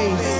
face.